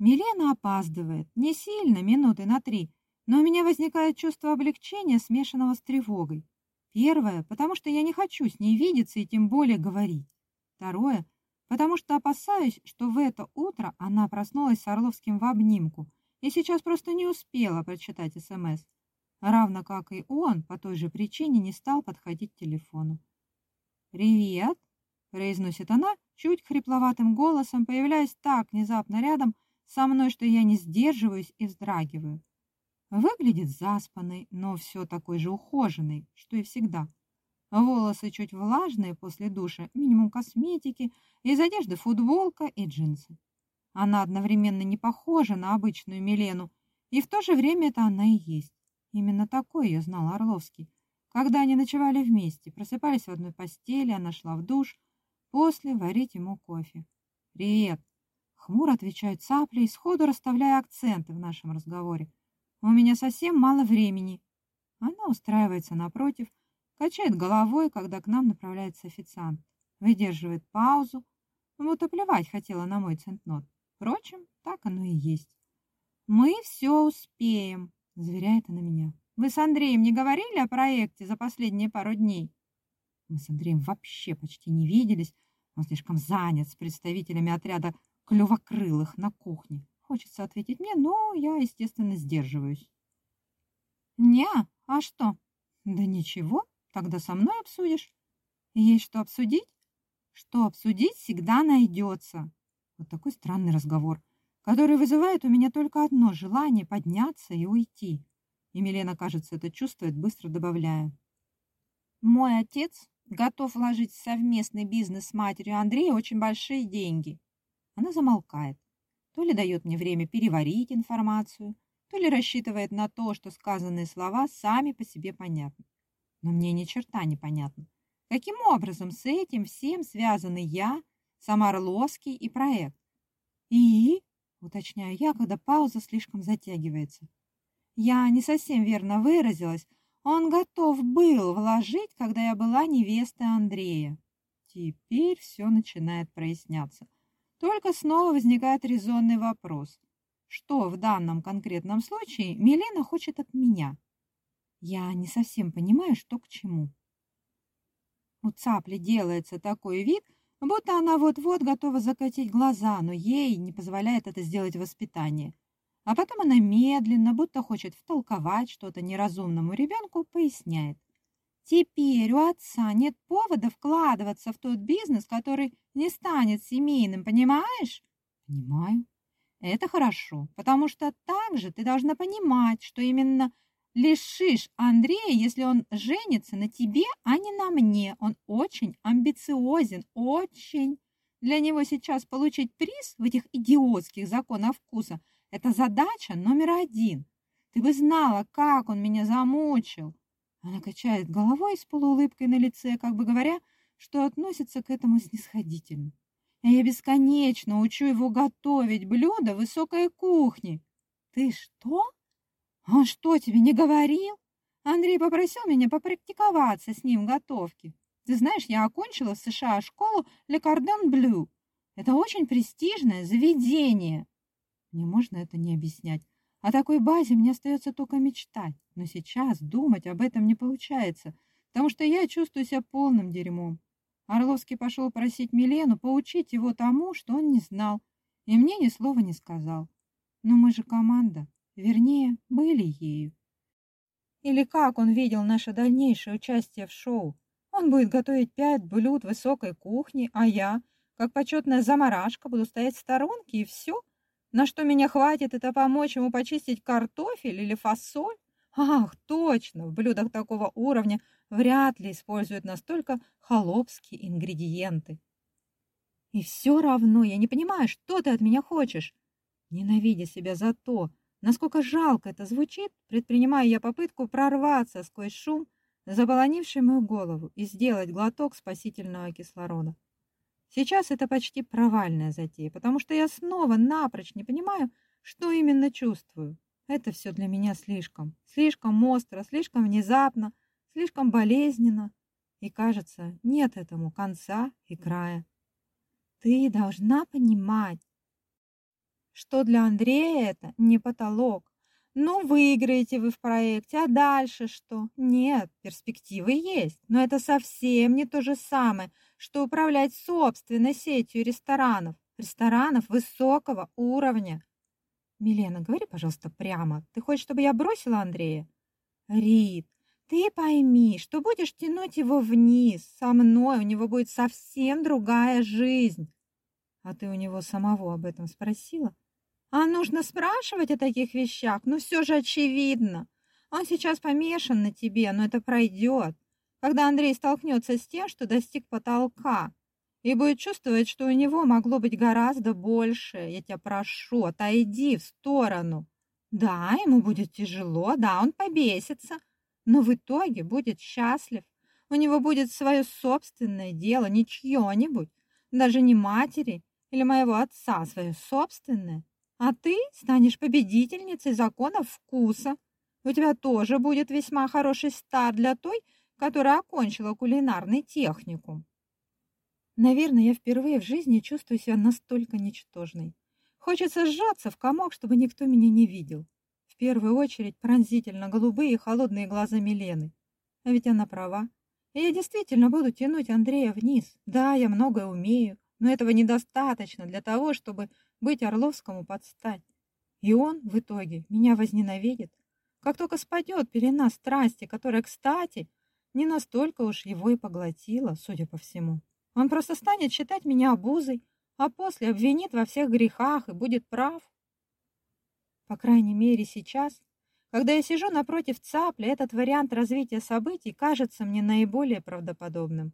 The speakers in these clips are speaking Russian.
Милена опаздывает, не сильно, минуты на три, но у меня возникает чувство облегчения, смешанного с тревогой. Первое, потому что я не хочу с ней видеться и тем более говорить. Второе, потому что опасаюсь, что в это утро она проснулась с Орловским в обнимку и сейчас просто не успела прочитать СМС, равно как и он по той же причине не стал подходить к телефону. «Привет!» — произносит она чуть хрипловатым голосом, появляясь так внезапно рядом со мной, что я не сдерживаюсь и вздрагиваю. Выглядит заспанной, но все такой же ухоженной, что и всегда. Волосы чуть влажные после душа, минимум косметики, из одежды футболка и джинсы. Она одновременно не похожа на обычную Милену, и в то же время это она и есть. Именно такой ее знал Орловский. Когда они ночевали вместе, просыпались в одной постели, она шла в душ, после варить ему кофе. «Привет!» Хмуро отвечают цапли и сходу расставляя акценты в нашем разговоре. «У меня совсем мало времени». Она устраивается напротив, качает головой, когда к нам направляется официант. Выдерживает паузу, будто плевать хотела на мой центнот. Впрочем, так оно и есть. «Мы все успеем», — заверяет она меня. «Вы с Андреем не говорили о проекте за последние пару дней?» Мы с Андреем вообще почти не виделись. Он слишком занят с представителями отряда клювокрылых на кухне. Хочется ответить мне, но я, естественно, сдерживаюсь. «Не, а что?» «Да ничего, тогда со мной обсудишь. Есть что обсудить?» «Что обсудить всегда найдется». Вот такой странный разговор, который вызывает у меня только одно желание подняться и уйти. И Милена, кажется, это чувствует, быстро добавляя. Мой отец готов вложить в совместный бизнес с матерью Андрея очень большие деньги. Она замолкает. То ли дает мне время переварить информацию, то ли рассчитывает на то, что сказанные слова сами по себе понятны. Но мне ни черта не понятно. Каким образом с этим всем связаны я, сам Орловский и проект. И, уточняю я, когда пауза слишком затягивается. Я не совсем верно выразилась. Он готов был вложить, когда я была невестой Андрея. Теперь все начинает проясняться. Только снова возникает резонный вопрос. Что в данном конкретном случае Милена хочет от меня? Я не совсем понимаю, что к чему. У цапли делается такой вид, будто она вот-вот готова закатить глаза, но ей не позволяет это сделать воспитание. А потом она медленно, будто хочет втолковать что-то неразумному ребенку, поясняет. Теперь у отца нет повода вкладываться в тот бизнес, который не станет семейным, понимаешь? Понимаю. Это хорошо, потому что также ты должна понимать, что именно лишишь Андрея, если он женится на тебе, а не на мне. Он очень амбициозен, очень. Для него сейчас получить приз в этих идиотских законах вкуса – это задача номер один. Ты бы знала, как он меня замучил. Она качает головой с полуулыбкой на лице, как бы говоря, что относится к этому снисходительно. Я бесконечно учу его готовить блюда высокой кухни. Ты что? «Он что, тебе не говорил?» Андрей попросил меня попрактиковаться с ним в готовке. Ты знаешь, я окончила в США школу Le Cordon Bleu. Это очень престижное заведение. Мне можно это не объяснять. О такой базе мне остается только мечтать. Но сейчас думать об этом не получается, потому что я чувствую себя полным дерьмом. Орловский пошел просить Милену поучить его тому, что он не знал, и мне ни слова не сказал. Но мы же команда. Вернее, были ею. Или как он видел наше дальнейшее участие в шоу? Он будет готовить пять блюд высокой кухни, а я, как почетная заморашка, буду стоять в сторонке и все? На что меня хватит, это помочь ему почистить картофель или фасоль? Ах, точно, в блюдах такого уровня вряд ли используют настолько холопские ингредиенты. И все равно я не понимаю, что ты от меня хочешь. Ненавидя себя за то, Насколько жалко это звучит, предпринимая я попытку прорваться сквозь шум, заполонивший мою голову, и сделать глоток спасительного кислорода. Сейчас это почти провальная затея, потому что я снова напрочь не понимаю, что именно чувствую. Это все для меня слишком, слишком остро, слишком внезапно, слишком болезненно. И, кажется, нет этому конца и края. Ты должна понимать, что для Андрея это не потолок. Ну, выиграете вы в проекте, а дальше что? Нет, перспективы есть, но это совсем не то же самое, что управлять собственной сетью ресторанов, ресторанов высокого уровня. Милена, говори, пожалуйста, прямо. Ты хочешь, чтобы я бросила Андрея? Рит, ты пойми, что будешь тянуть его вниз. Со мной у него будет совсем другая жизнь. А ты у него самого об этом спросила? А нужно спрашивать о таких вещах? Ну, все же очевидно. Он сейчас помешан на тебе, но это пройдет. Когда Андрей столкнется с тем, что достиг потолка, и будет чувствовать, что у него могло быть гораздо больше. Я тебя прошу, отойди в сторону. Да, ему будет тяжело, да, он побесится, но в итоге будет счастлив. У него будет свое собственное дело, не чье-нибудь, даже не матери или моего отца, свое собственное. А ты станешь победительницей законов вкуса. У тебя тоже будет весьма хороший старт для той, которая окончила кулинарный техникум. Наверное, я впервые в жизни чувствую себя настолько ничтожной. Хочется сжаться в комок, чтобы никто меня не видел. В первую очередь пронзительно голубые и холодные глаза Милены. А ведь она права. Я действительно буду тянуть Андрея вниз. Да, я многое умею, но этого недостаточно для того, чтобы быть Орловскому подстать. И он в итоге меня возненавидит, как только спадет пелена страсти, которая, кстати, не настолько уж его и поглотила, судя по всему. Он просто станет считать меня обузой, а после обвинит во всех грехах и будет прав. По крайней мере, сейчас, когда я сижу напротив цапли, этот вариант развития событий кажется мне наиболее правдоподобным.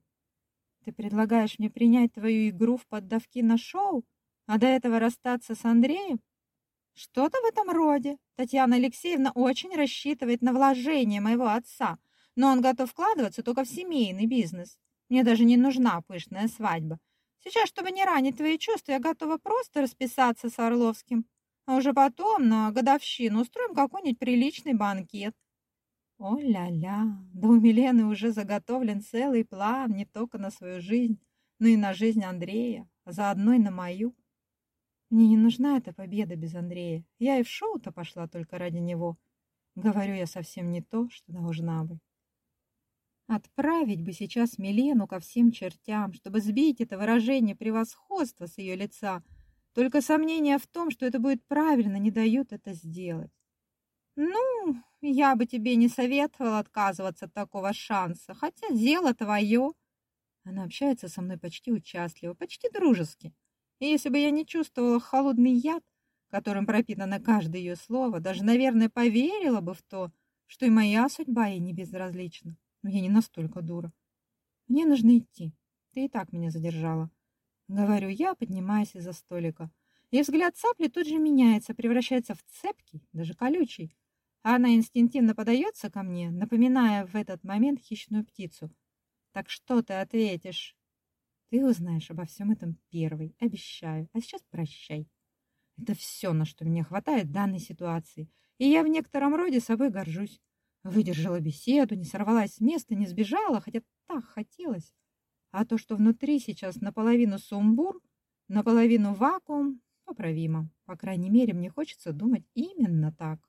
Ты предлагаешь мне принять твою игру в поддавки на шоу, а до этого расстаться с Андреем? Что-то в этом роде. Татьяна Алексеевна очень рассчитывает на вложение моего отца, но он готов вкладываться только в семейный бизнес. Мне даже не нужна пышная свадьба. Сейчас, чтобы не ранить твои чувства, я готова просто расписаться с Орловским. А уже потом, на годовщину, устроим какой-нибудь приличный банкет. О-ля-ля, да у Милены уже заготовлен целый план не только на свою жизнь, но и на жизнь Андрея, а заодно и на мою. Мне не нужна эта победа без Андрея. Я и в шоу-то пошла только ради него. Говорю я совсем не то, что должна быть. Отправить бы сейчас Милену ко всем чертям, чтобы сбить это выражение превосходства с ее лица. Только сомнения в том, что это будет правильно, не дают это сделать. Ну, я бы тебе не советовала отказываться от такого шанса, хотя дело твое. Она общается со мной почти участливо, почти дружески. И если бы я не чувствовала холодный яд, которым пропитано каждое ее слово, даже, наверное, поверила бы в то, что и моя судьба ей не безразлична. Но я не настолько дура. Мне нужно идти. Ты и так меня задержала. Говорю я, поднимаясь из-за столика. И взгляд цапли тут же меняется, превращается в цепкий, даже колючий. Она инстинктивно подается ко мне, напоминая в этот момент хищную птицу. Так что ты ответишь? Ты узнаешь обо всем этом первый, обещаю. А сейчас прощай. Это все, на что мне хватает данной ситуации. И я в некотором роде собой горжусь. Выдержала беседу, не сорвалась с места, не сбежала, хотя так хотелось. А то, что внутри сейчас наполовину сумбур, наполовину вакуум, поправимо. По крайней мере, мне хочется думать именно так.